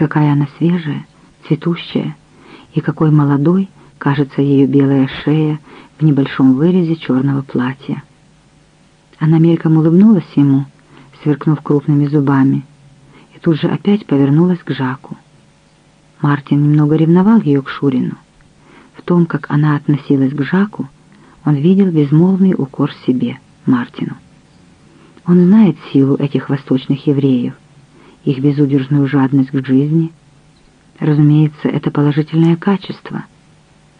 Какая она свежая, цветущая, и какой молодой кажется ее белая шея в небольшом вырезе черного платья. Она мельком улыбнулась ему, сверкнув крупными зубами, и тут же опять повернулась к Жаку. Мартин немного ревновал ее к Шурину. В том, как она относилась к Жаку, он видел безмолвный укор себе, Мартину. Он знает силу этих восточных евреев, их безудержную жадность к жизни. Разумеется, это положительное качество.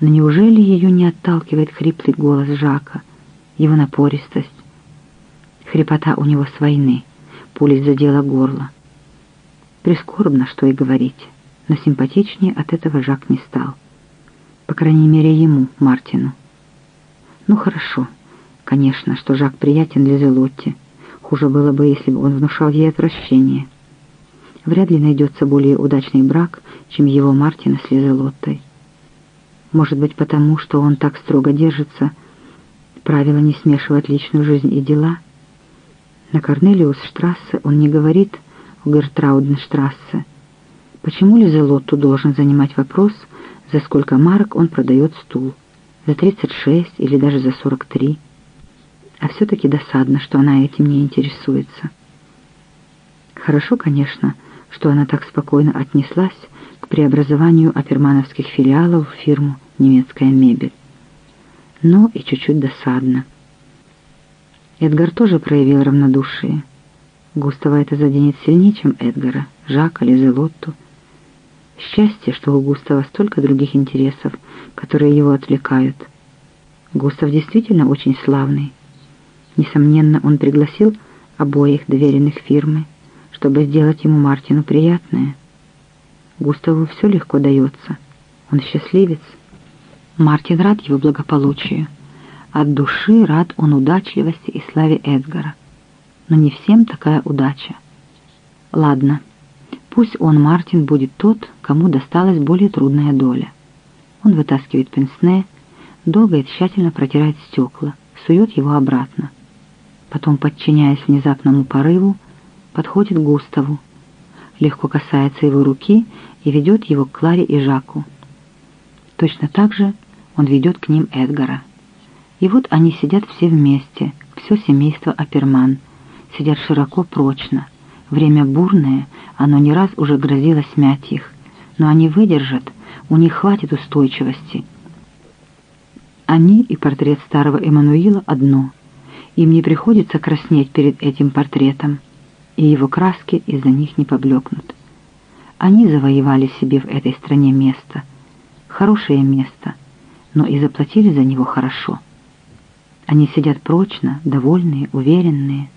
Но неужели ее не отталкивает хриплый голос Жака, его напористость? Хрипота у него с войны, пулей задела горло. Прискорбно, что и говорить, но симпатичнее от этого Жак не стал. По крайней мере, ему, Мартину. Ну хорошо, конечно, что Жак приятен Лизелотте. Хуже было бы, если бы он внушал ей отвращение. Вряд ли найдется более удачный брак, чем его Мартина с Лизелоттой. Может быть, потому, что он так строго держится, правило не смешивать личную жизнь и дела. На Корнелиус-штрассе он не говорит о Гертрауденштрассе. Почему Лизелотту должен занимать вопрос, за сколько марок он продает стул? За 36 или даже за 43? А все-таки досадно, что она этим не интересуется. Хорошо, конечно, что она так спокойно отнеслась к преобразованию опермановских филиалов в фирму «Немецкая мебель». Но и чуть-чуть досадно. Эдгар тоже проявил равнодушие. Густава это заденет сильнее, чем Эдгара, Жака, Лизелотту. Счастье, что у Густава столько других интересов, которые его отвлекают. Густав действительно очень славный. Несомненно, он пригласил обоих доверенных фирмы, чтобы сделать ему Мартину приятное. Густаву все легко дается. Он счастливец. Мартин рад его благополучию. От души рад он удачливости и славе Эдгара. Но не всем такая удача. Ладно, пусть он, Мартин, будет тот, кому досталась более трудная доля. Он вытаскивает пенсне, долго и тщательно протирает стекла, сует его обратно. Потом, подчиняясь внезапному порыву, подходит к Густаву, легко касается его руки и ведет его к Кларе и Жаку. Точно так же он ведет к ним Эдгара. И вот они сидят все вместе, все семейство Аперман, сидят широко, прочно. Время бурное, оно не раз уже грозило смять их, но они выдержат, у них хватит устойчивости. Они и портрет старого Эммануила одно. Им не приходится краснеть перед этим портретом и его краски из-за них не поблекнут. Они завоевали себе в этой стране место, хорошее место, но и заплатили за него хорошо. Они сидят прочно, довольные, уверенные.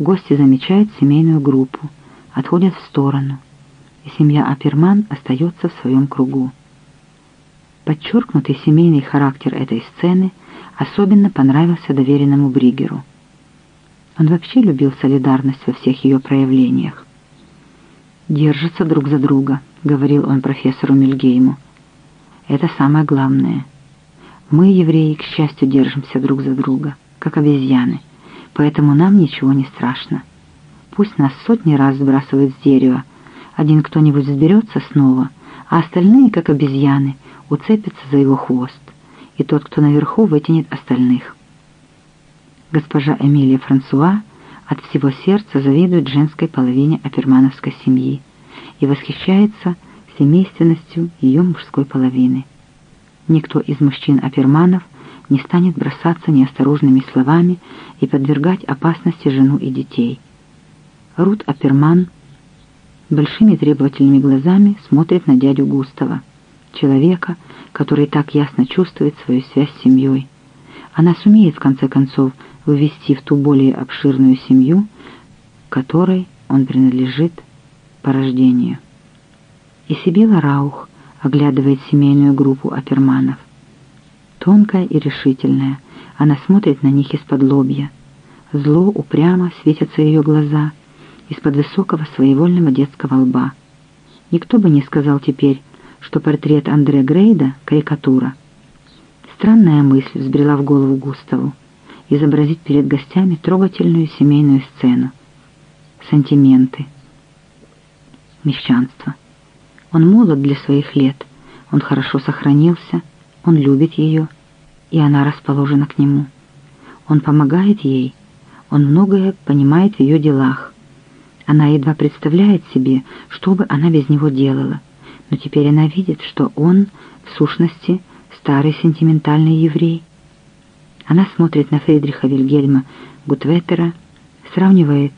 Гости замечают семейную группу, отходят в сторону, и семья Аперман остается в своем кругу. Подчеркнутый семейный характер этой сцены особенно понравился доверенному Бригеру – он вообще любил солидарность во всех ее проявлениях. «Держатся друг за друга», — говорил он профессору Мильгейму. «Это самое главное. Мы, евреи, к счастью, держимся друг за друга, как обезьяны, поэтому нам ничего не страшно. Пусть нас сотни раз сбрасывают с дерева, один кто-нибудь взберется снова, а остальные, как обезьяны, уцепятся за его хвост, и тот, кто наверху, вытянет остальных». Госпожа Эмилия Франсуа от всего сердца завидует женской половине апермановской семьи и восхищается семейственностью ее мужской половины. Никто из мужчин-аперманов не станет бросаться неосторожными словами и подвергать опасности жену и детей. Рут Аперман большими требовательными глазами смотрит на дядю Густава, человека, который так ясно чувствует свою связь с семьей. Она сумеет, в конце концов, ввести в ту более обширную семью, которой он принадлежит по рождению. И Сибила Раух оглядывает семейную группу аперманов. Тонкая и решительная, она смотрит на них из-под лобья. Зло упрямо светятся ее глаза из-под высокого своевольного детского лба. Никто бы не сказал теперь, что портрет Андре Грейда — карикатура. Странная мысль взбрела в голову Густаву изобразить перед гостями трогательную семейную сцену. Сантименты. Мещанство. Он молод для своих лет, он хорошо сохранился, он любит ее, и она расположена к нему. Он помогает ей, он многое понимает в ее делах. Она едва представляет себе, что бы она без него делала, но теперь она видит, что он, в сущности, старый сентиментальный еврей. Она смотрит на Фридриха Вильгельма Гутветера, сравнивает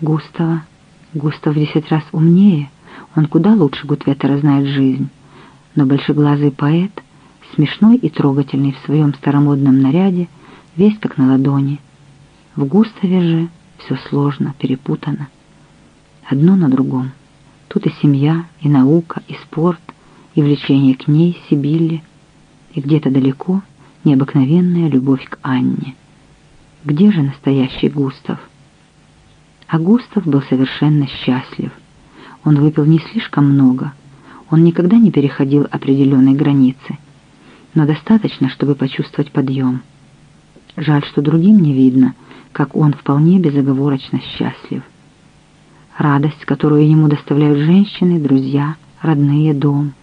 Густава. Густав в десять раз умнее, он куда лучше Гутветера знает жизнь. Но большеглазый поэт, смешной и трогательный в своем старомодном наряде, весь как на ладони. В Густаве же все сложно, перепутано. Одно на другом. Тут и семья, и наука, и спорт, и влечение к ней, Сибилле, и где-то далеко необыкновенная любовь к Анне. Где же настоящий Густав? А Густав был совершенно счастлив. Он выпил не слишком много, он никогда не переходил определенной границы, но достаточно, чтобы почувствовать подъем. Жаль, что другим не видно, как он вполне безоговорочно счастлив. Радость, которую ему доставляют женщины, друзья, родные, дом —